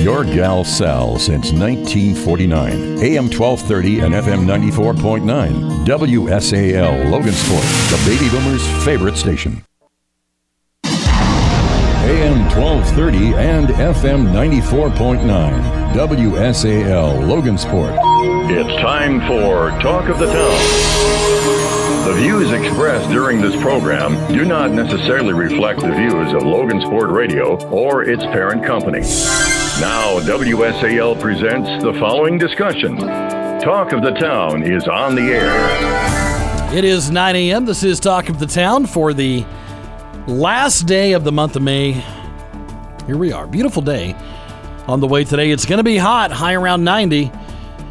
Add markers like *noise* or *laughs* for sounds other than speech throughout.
Your gal Sal since 1949. AM 1230 and FM 94.9. WSAL Logansport, the baby boomers' favorite station. AM 1230 and FM 94.9. WSAL Logansport. It's time for Talk of the Town. The views expressed during this program do not necessarily reflect the views of Logansport Radio or its parent company. Now, WSAL presents the following discussion. Talk of the Town is on the air. It is 9 a.m. This is Talk of the Town for the last day of the month of May. Here we are. Beautiful day on the way today. It's going to be hot, high around 90,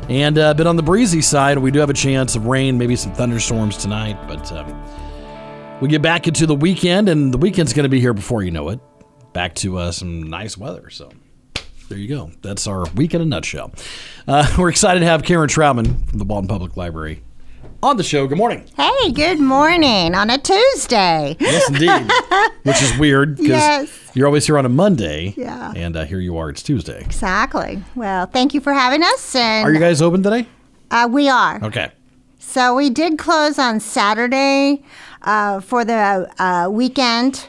and a bit on the breezy side. We do have a chance of rain, maybe some thunderstorms tonight, but um, we get back into the weekend, and the weekend's going to be here before you know it. Back to uh, some nice weather. So there you go. That's our week in a nutshell. Uh, *laughs* we're excited to have Karen Troutman from the Walton Public Library on the show. Good morning. Hey, good morning on a Tuesday. Yes, indeed. *laughs* Which is weird because Yes. you're always here on a Monday. Yeah. And uh, here you are. It's Tuesday. Exactly. Well, thank you for having us. And Are you guys open today? uh, we are. Okay. So we did close on Saturday uh, for the uh, weekend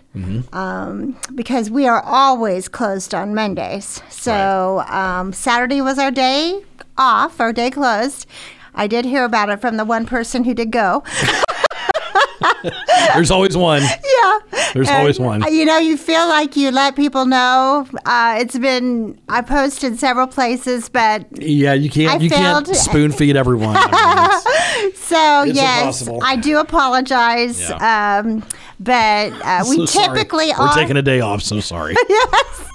um, because we are always closed on Mondays. So um, Saturday was our day off, our day closed. I did hear about it from the one person who did go. *laughs* There's always one. Yeah. There's And, always one. You know, you feel like you let people know. Uh, it's been I posted several places, but Yeah, you can't. I you can't spoon feed everyone. I mean, *laughs* so It's yes, impossible. I do apologize. Yeah. Um, but uh, we so typically we're are. taking a day off. So sorry. *laughs* Yes.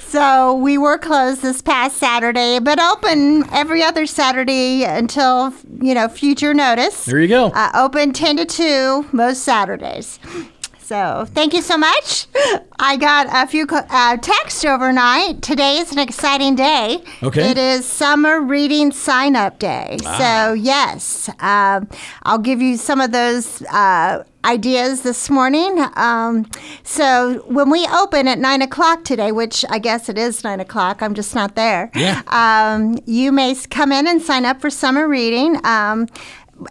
so we were closed this past Saturday, but open every other Saturday until you know future notice. There you go. Uh, open 10 to 2 most Saturdays. So thank you so much. I got a few uh, texts overnight. Today is an exciting day. Okay. It is summer reading sign up day. So, yes, um, I'll give you some of those uh, ideas this morning. Um, so, when we open at 9 o'clock today, which I guess it is 9 o'clock, I'm just not there. Yeah. Um, you may come in and sign up for summer reading. Um,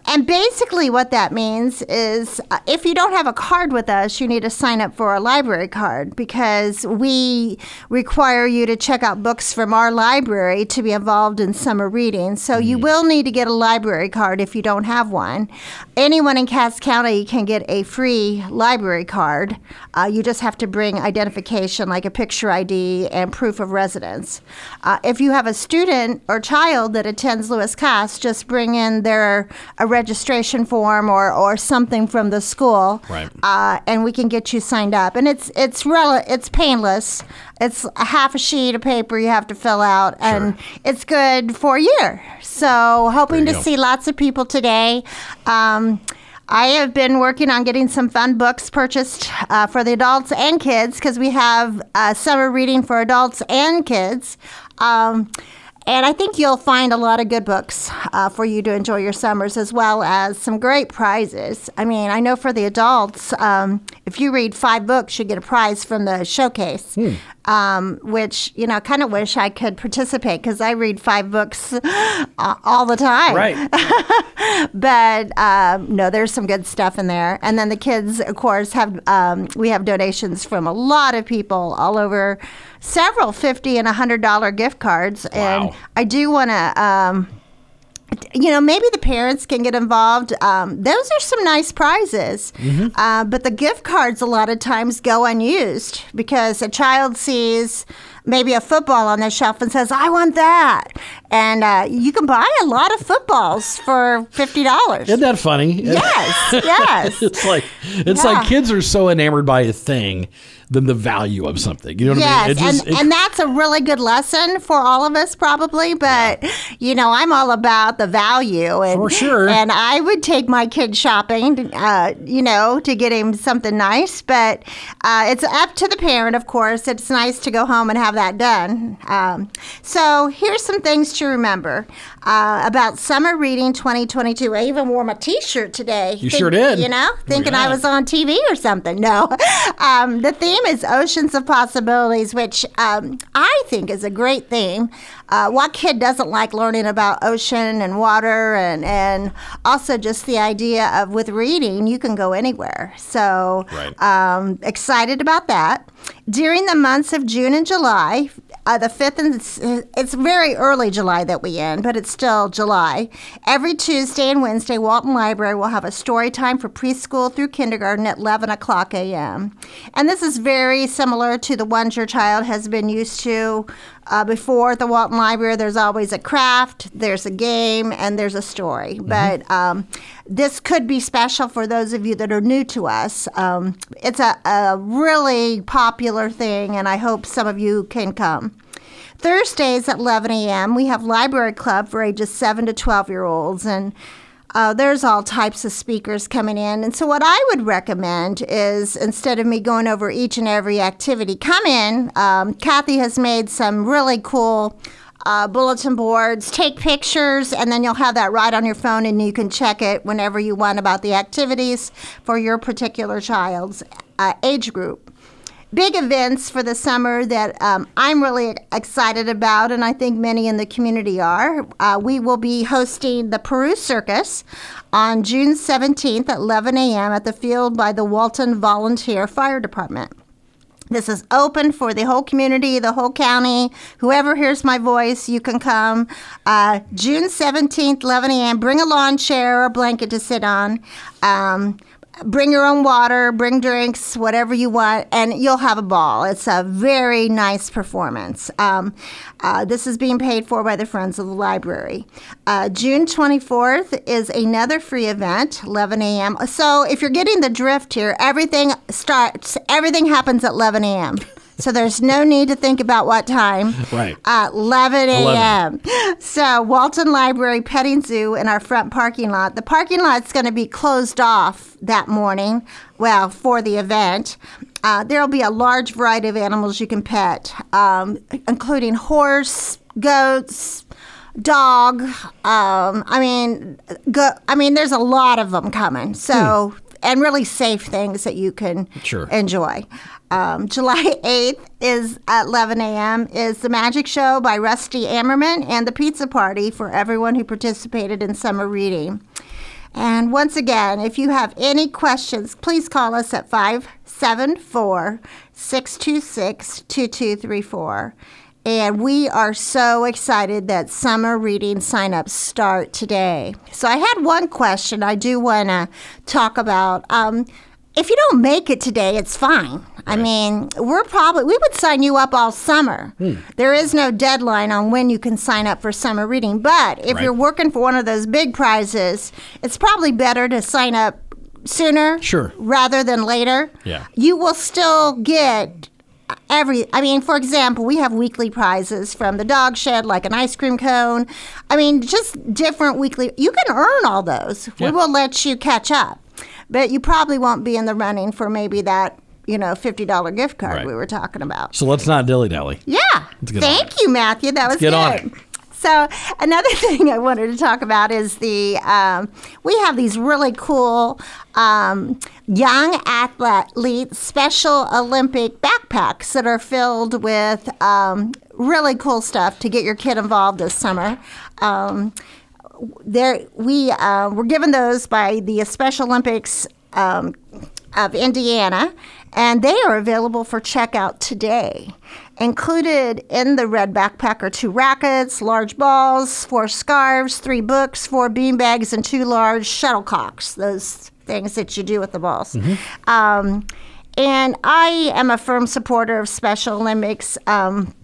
and basically, what that means is uh, if you don't have a card with us, you need to sign up for a library card because we require you to check out books from our library to be involved in summer reading. So you will need to get a library card if you don't have one. Anyone in Cass County can get a free library card. Uh, you just have to bring identification like a picture ID and proof of residence. Uh, if you have a student or child that attends Lewis Cass, just bring in their a registration form or, or something from the school, Right. uh, and we can get you signed up. And it's it's rel- it's painless. It's a half a sheet of paper you have to fill out, and it's good for a year. So hoping to go. see lots of people today. Um, I have been working on getting some fun books purchased uh, for the adults and kids because we have uh, summer reading for adults and kids. Um, and I think you'll find a lot of good books uh, for you to enjoy your summers, as well as some great prizes. I mean, I know for the adults, um, if you read five books, you get a prize from the showcase, Hmm. Um, which, you know, kind of wish I could participate because I read five books uh, all the time. right. *laughs* But um, no, there's some good stuff in there. And then the kids, of course, have um, we have donations from a lot of people all over, several fifty and a hundred dollar gift cards. And I do want to. You know, maybe the parents can get involved. Um, those are some nice prizes. Uh, but the gift cards a lot of times go unused because a child sees maybe a football on the shelf and says, I want that. And uh, you can buy a lot of footballs for $50. Isn't that funny? Yes, *laughs* yes. It's like it's Yeah. like kids are so enamored by a thing than the value of something. You know what I mean? Yes, It just- and, it- and that's a really good lesson for all of us, probably. But you know, I'm all about the value, and For sure. And I would take my kid shopping, uh, you know, to get him something nice. But uh, it's up to the parent, of course. It's nice to go home and have that done. Um, so here's some things to remember uh, about summer reading 2022. I even wore my T-shirt today. You sure did. You know, thinking I was on TV or something. No, *laughs* um, the theme theme is Oceans of Possibilities, which um, I think is a great theme. Uh, what kid doesn't like learning about ocean and water, and, and also just the idea of with reading, you can go anywhere. So, Right. um, excited about that. During the months of June and July, uh, the 5th and s- it's very early July that we end, but it's still July. Every Tuesday and Wednesday, Walton Library will have a story time for preschool through kindergarten at 11 o'clock a.m. And this is very similar to the ones your child has been used to uh, before at the Walton Library. There's always a craft, there's a game, and there's a story. But um, this could be special for those of you that are new to us. Um, it's a, a really popular thing, and I hope some of you can come. Thursdays at 11 a.m., we have Library Club for ages 7 to 12 year olds, and uh, there's all types of speakers coming in. And so, what I would recommend is instead of me going over each and every activity, come in. Um, Kathy has made some really cool uh, bulletin boards, take pictures, and then you'll have that right on your phone, and you can check it whenever you want about the activities for your particular child's uh, age group big events for the summer that um, I'm really excited about, and I think many in the community are. Uh, we will be hosting the Peru Circus on June 17th at 11 a.m. at the field by the Walton Volunteer Fire Department. This is open for the whole community, the whole county. Whoever hears my voice, you can come. Uh, June 17th, 11 a.m. Bring a lawn chair or blanket to sit on. Um, bring your own water, bring drinks, whatever you want, and you'll have a ball. It's a very nice performance. Um, uh, this is being paid for by the Friends of the Library. Uh, June 24th is another free event, 11 a.m. So if you're getting the drift here, everything starts, everything happens at 11 a.m. *laughs* So there's no need to think about what time. Right. At 11 a.m. So Walton Library Petting Zoo in our front parking lot. The parking lot's going to be closed off that morning. Well, for the event. Uh, there'll be a large variety of animals you can pet, um, including horse, goats, dog. Um, I mean, go, I mean, there's a lot of them coming. So, and really safe things that you can Sure. enjoy. Um, *laughs* July 8th is at 11 a.m. is the Magic Show by Rusty Ammerman and the Pizza Party for everyone who participated in summer reading. And once again, if you have any questions, please call us at 574 626 2234. And we are so excited that summer reading signups start today. So I had one question I do want to talk about. Um, if you don't make it today, it's fine. I mean, we're probably we would sign you up all summer. Hmm. There is no deadline on when you can sign up for summer reading, but if Right. you're working for one of those big prizes, it's probably better to sign up sooner Sure. rather than later. Yeah. You will still get every I mean, for example, we have weekly prizes from the dog shed like an ice cream cone. I mean, just different weekly you can earn all those. Yeah. We will let you catch up. But you probably won't be in the running for maybe that, you know, $50 gift card Right. we were talking about. So let's not dilly dally. Yeah. Thank you, Matthew. That was get good. on. So another *laughs* thing I wanted to talk about is the um, we have these really cool um, young athlete special Olympic backpacks that are filled with um, really cool stuff to get your kid involved this summer. Um, there we uh, were given those by the Special Olympics um, of Indiana, and they are available for checkout today. Included in the red backpack are two rackets, large balls, four scarves, three books, four beanbags, and two large shuttlecocks. Those things that you do with the balls. Um, and I am a firm supporter of Special Olympics. Um,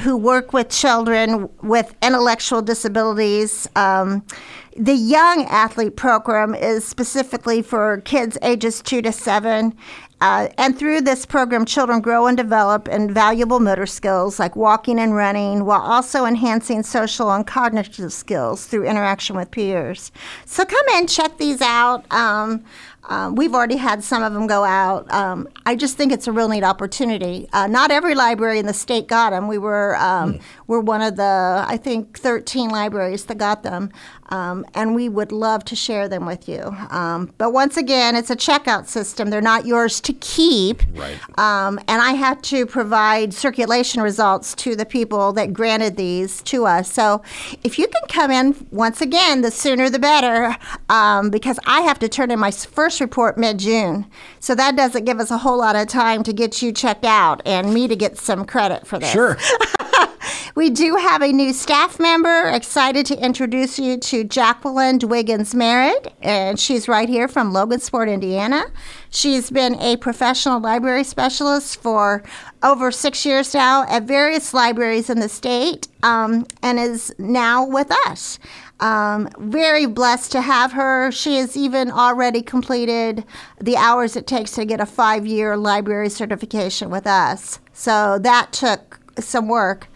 who work with children with intellectual disabilities. Um, the Young Athlete Program is specifically for kids ages two to seven. Uh, and through this program, children grow and develop in valuable motor skills like walking and running, while also enhancing social and cognitive skills through interaction with peers. So come in, check these out. Um, Um, we've already had some of them go out. Um, I just think it's a real neat opportunity. Uh, not every library in the state got them. We were um, mm. we're one of the I think 13 libraries that got them, um, and we would love to share them with you. Um, but once again, it's a checkout system. They're not yours to keep. Right. Um, and I had to provide circulation results to the people that granted these to us. So if you can come in once again, the sooner the better, because I have to turn in my first report mid June. So that doesn't give us a whole lot of time to get you checked out and me to get some credit for this. Sure. *laughs* we do have a new staff member. Excited to introduce you to Jacqueline Dwiggins Merritt, and she's right here from Logansport, Indiana. She's been a professional library specialist for over six years now at various libraries in the state um, and is now with us. Um, very blessed to have her. She has even already completed the hours it takes to get a five year library certification with us. So that took some work.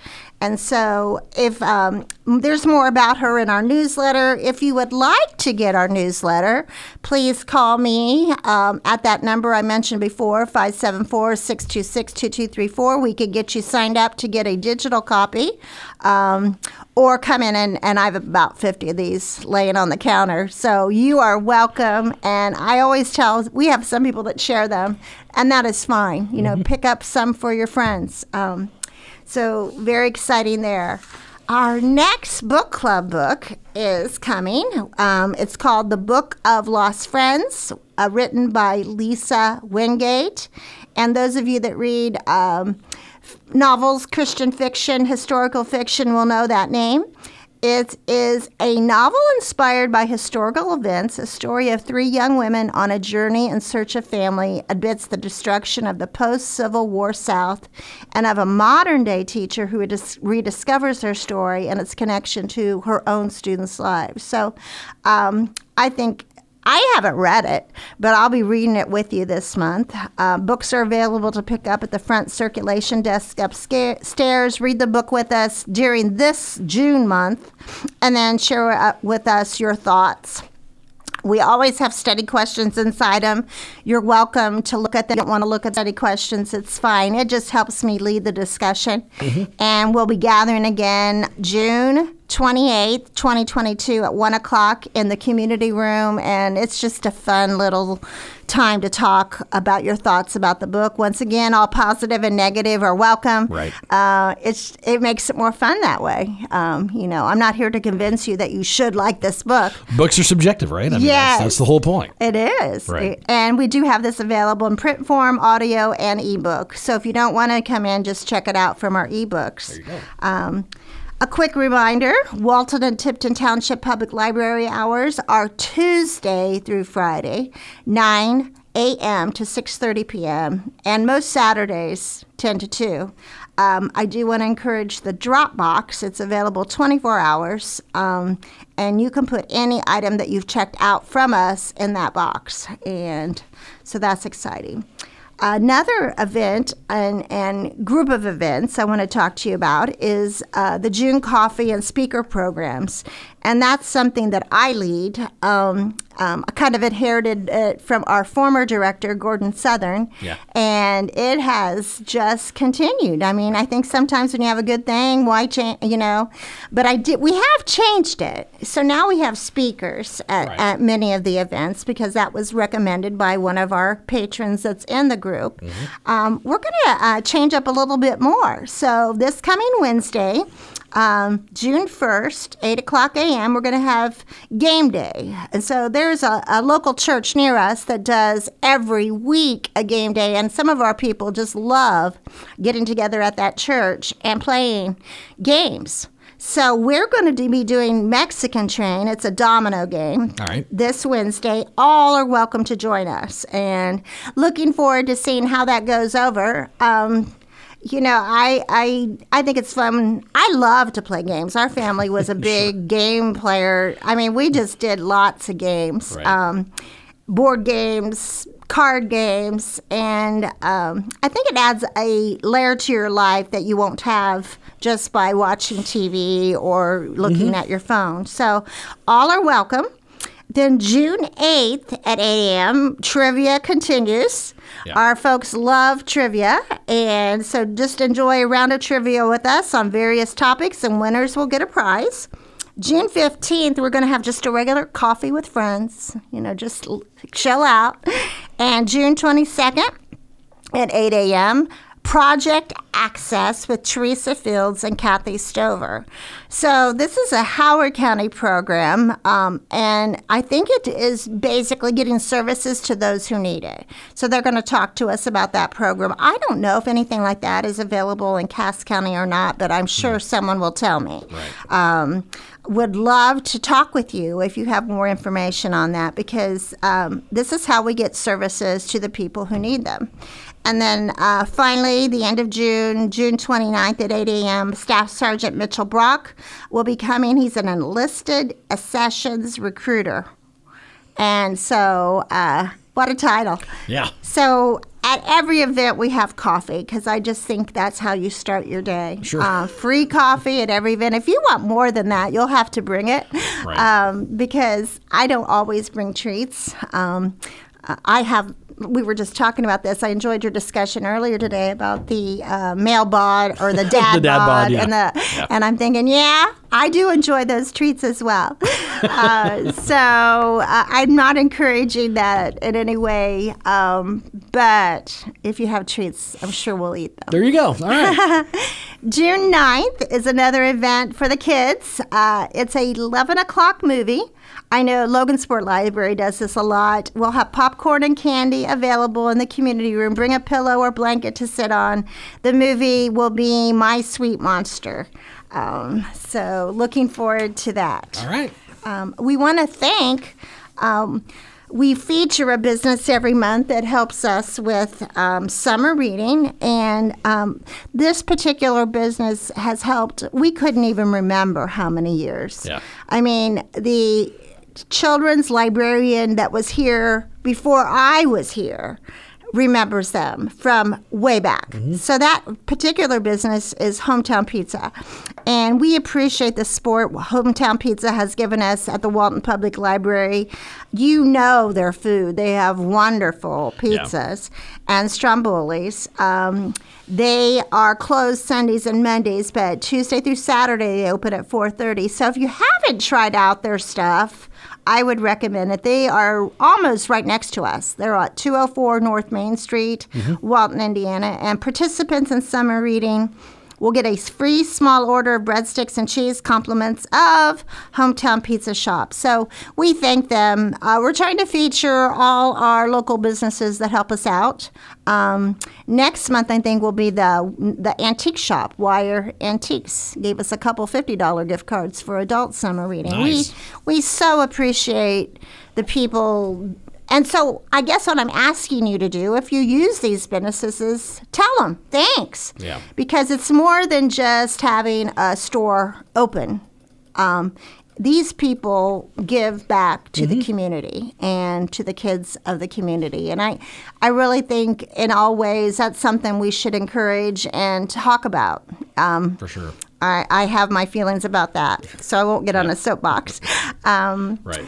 And so, if um, there's more about her in our newsletter, if you would like to get our newsletter, please call me um, at that number I mentioned before, 574 626 2234. We could get you signed up to get a digital copy. Um, or come in and, and I have about 50 of these laying on the counter. So you are welcome. And I always tell, we have some people that share them, and that is fine. You know, mm-hmm. pick up some for your friends. Um, so, very exciting there. Our next book club book is coming. Um, it's called The Book of Lost Friends, uh, written by Lisa Wingate. And those of you that read um, novels, Christian fiction, historical fiction will know that name. It is a novel inspired by historical events, a story of three young women on a journey in search of family amidst the destruction of the post Civil War South, and of a modern day teacher who rediscovers her story and its connection to her own students' lives. So um, I think I haven't read it, but I'll be reading it with you this month. Uh, books are available to pick up at the front circulation desk upstairs. Read the book with us during this June month, and then share with us your thoughts. We always have study questions inside them. You're welcome to look at them. you Don't want to look at study questions, it's fine. It just helps me lead the discussion. Mm-hmm. And we'll be gathering again June 28th, 2022 at 1 o'clock in the community room. And it's just a fun little time to talk about your thoughts about the book. Once again, all positive and negative are welcome. Right. Uh, it's it makes it more fun that way. Um, you know, I'm not here to convince you that you should like this book. Books are subjective, right? I mean, yes. That's, that's, the whole point. It is. Right. And we do have this available in print form, audio, and ebook. So if you don't want to come in, just check it out from our ebooks. There you go. Um, a quick reminder Walton and Tipton Township Public Library hours are Tuesday through Friday, 9 a.m. to 6:30 p.m. and most Saturdays 10 to 2. Um, I do want to encourage the Dropbox. It's available 24 hours, um, and you can put any item that you've checked out from us in that box, and so that's exciting. Another event and, and group of events I want to talk to you about is uh, the June Coffee and Speaker programs. And that's something that I lead. Um, um, I kind of inherited it from our former director, Gordon Southern. Yeah. And it has just continued. I mean, I think sometimes when you have a good thing, why change, you know? But I did, we have changed it. So now we have speakers at, right. at many of the events because that was recommended by one of our patrons that's in the group. Mm-hmm. Um, we're going to uh, change up a little bit more. So this coming Wednesday, um, June 1st, 8 o'clock a.m., we're going to have game day. And so there's a, a, local church near us that does every week a game day. And some of our people just love getting together at that church and playing games. So we're going to be doing Mexican Train. It's a domino game. All right. This Wednesday. All are welcome to join us. And looking forward to seeing how that goes over. Um, you know, I I I think it's fun. I love to play games. Our family was a *laughs* big sure. game player. I mean, we just did lots of games, right. um, board games, card games, and um, I think it adds a layer to your life that you won't have just by watching TV or looking mm-hmm. at your phone. So, all are welcome. Then June 8th at 8 a.m., trivia continues. Yeah. Our folks love trivia, and so just enjoy a round of trivia with us on various topics, and winners will get a prize. June 15th, we're going to have just a regular coffee with friends, you know, just chill out. And June 22nd at 8 a.m., Project Access with Teresa Fields and Kathy Stover. So, this is a Howard County program, um, and I think it is basically getting services to those who need it. So, they're going to talk to us about that program. I don't know if anything like that is available in Cass County or not, but I'm sure someone will tell me. Um, would love to talk with you if you have more information on that because um, this is how we get services to the people who need them. And then uh, finally, the end of June, June 29th at 8 a.m., Staff Sergeant Mitchell Brock will be coming. He's an enlisted accessions recruiter. And so, uh, what a title. Yeah. So at every event we have coffee because I just think that's how you start your day. Sure. Uh, free coffee at every event. If you want more than that, you'll have to bring it Right. um, because I don't always bring treats. Um, I have. We were just talking about this. I enjoyed your discussion earlier today about the uh, male bod or the dad, *laughs* The dad bod, yeah. and the Yeah. and I'm thinking, yeah, I do enjoy those treats as well. *laughs* uh, so uh, I'm not encouraging that in any way. Um, but if you have treats, I'm sure we'll eat them. There you go. All right. *laughs* June 9th is another event for the kids. Uh, it's a 11 o'clock movie. I know Logansport Library does this a lot. We'll have popcorn and candy available in the community room. Bring a pillow or blanket to sit on. The movie will be My Sweet Monster. Um, so, looking forward to that. All right. Um, we want to thank. Um, we feature a business every month that helps us with um, summer reading, and um, this particular business has helped. We couldn't even remember how many years. Yeah. I mean, the children's librarian that was here before I was here remembers them from way back. So that particular business is Hometown Pizza. And we appreciate the support Hometown Pizza has given us at the Walton Public Library. You know their food. They have wonderful pizzas and strombolis. Um, they are closed Sundays and Mondays, but Tuesday through Saturday they open at 4:30. So if you haven't tried out their stuff, I would recommend it. They are almost right next to us. They're at 204 North Main Street, mm-hmm. Walton, Indiana. And participants in summer reading will get a free small order of breadsticks and cheese compliments of Hometown Pizza Shop. So we thank them. Uh, we're trying to feature all our local businesses that help us out. Um, next month, I think, will be the the antique shop. Wire Antiques gave us a couple fifty dollar gift cards for adult summer reading. Nice. We we so appreciate the people. And so, I guess what I'm asking you to do, if you use these businesses, is tell them thanks. Yeah. Because it's more than just having a store open. Um, these people give back to the community and to the kids of the community, and I, I really think in all ways that's something we should encourage and talk about. Um, For sure. I, I have my feelings about that, so I won't get on a soapbox. Um, Right.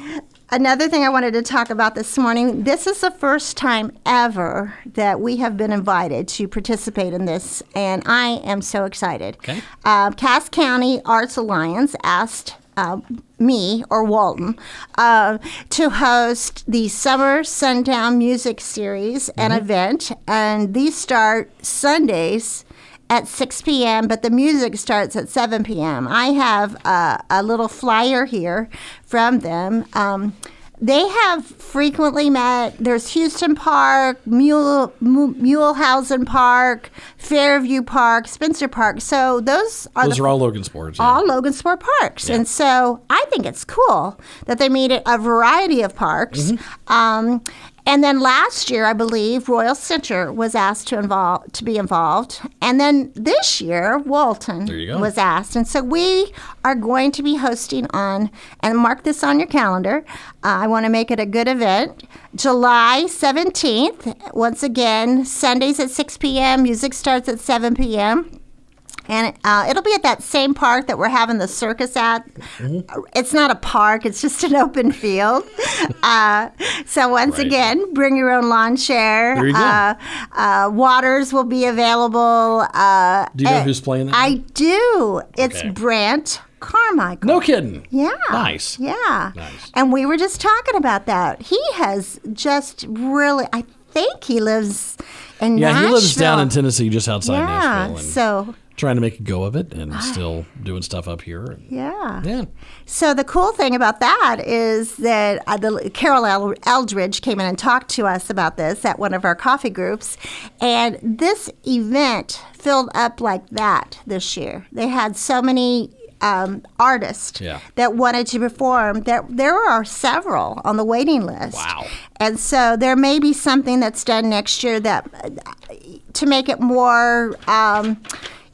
Another thing I wanted to talk about this morning this is the first time ever that we have been invited to participate in this, and I am so excited. Okay. Uh, Cass County Arts Alliance asked uh, me or Walton uh, to host the Summer Sundown Music Series, an event, and these start Sundays at 6 p.m., but the music starts at 7 p.m. I have uh, a little flyer here from them. Um, they have frequently met. There's Houston Park, Mule, Mu- Mulehausen Park, Fairview Park, Spencer Park. So those are Those the are all Logan Sports. yeah. all Logansport parks. And so I think it's cool that they meet at a variety of parks. Mm-hmm. Um, and then last year, I believe Royal Center was asked to involve to be involved, and then this year Walton There you go. was asked, and so we are going to be hosting on and mark this on your calendar. Uh, I want to make it a good event, July seventeenth. Once again, Sundays at six p.m. Music starts at seven p.m. and uh, it'll be at that same park that we're having the circus at. Mm-hmm. It's not a park; it's just an *laughs* open field. *laughs* uh, so once Right. again, bring your own lawn chair. There you go. Uh, uh, waters will be available. Uh, Do you know eh, who's playing that? I do. It's Okay. Brant Carmichael. no kidding. Yeah. Nice. Yeah. Nice. And we were just talking about that. He has just really, I think he lives in Yeah, Nashville. he lives down in Tennessee, just outside Yeah. Nashville, and So, trying to make a go of it, and still doing stuff up here. Yeah. yeah. So the cool thing about that is that uh, the, Carol Eldridge came in and talked to us about this at one of our coffee groups, and this event filled up like that this year. They had so many um, artists Yeah. that wanted to perform. There, there are several on the waiting list. Wow. And so there may be something that's done next year that uh, to make it more. Um,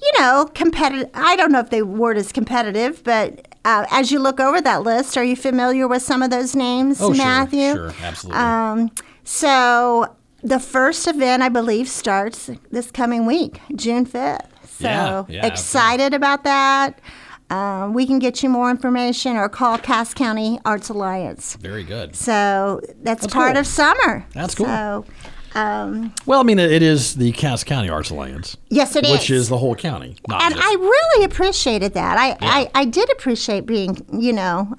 you know, competitive. I don't know if the word is competitive, but uh, as you look over that list, are you familiar with some of those names, Oh, sure, Matthew? sure, absolutely. Um, so the first event, I believe, starts this coming week, June 5th. So Yeah, yeah, excited about that. Um, we can get you more information or call Cass County Arts Alliance. Very good. So that's, That's part cool. of summer. That's cool. So, um, Well, I mean, it is the Cass County Arts Alliance, yes, it is. which is the whole county. Not and just- I really appreciated that. I, I, I did appreciate being, you know,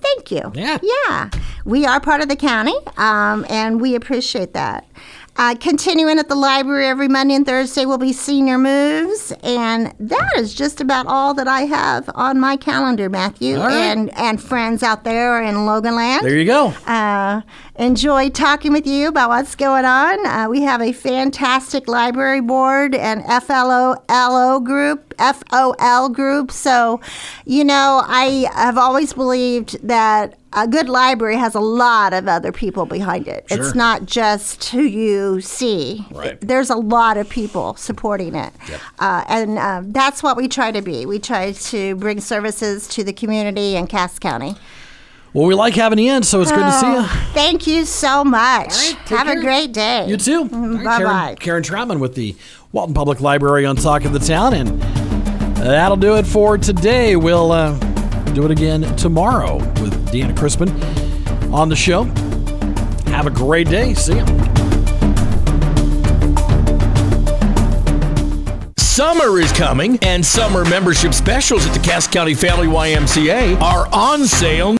thank you. Yeah. Yeah. We are part of the county, um, and we appreciate that. Uh, continuing at the library every Monday and Thursday will be senior moves, and that is just about all that I have on my calendar, Matthew, right. and and friends out there in Loganland. there you go. Uh, enjoyed talking with you about what's going on. Uh, we have a fantastic library board and FLOLO group, FOL group. So, you know, I have always believed that a good library has a lot of other people behind it. Sure. It's not just who you see. Right. There's a lot of people supporting it. Uh, and uh, that's what we try to be. We try to bring services to the community in Cass County. Well, we like having you in, so it's good to see you. Oh, Thank you so much. right, Have care. a great day. You too. All right, Bye Karen, bye. Karen Troutman with the Walton Public Library on Talk of the Town. And that'll do it for today. We'll uh, do it again tomorrow with Deanna Crispin on the show. Have a great day. See ya. Summer is coming, and summer membership specials at the Cass County Family YMCA are on sale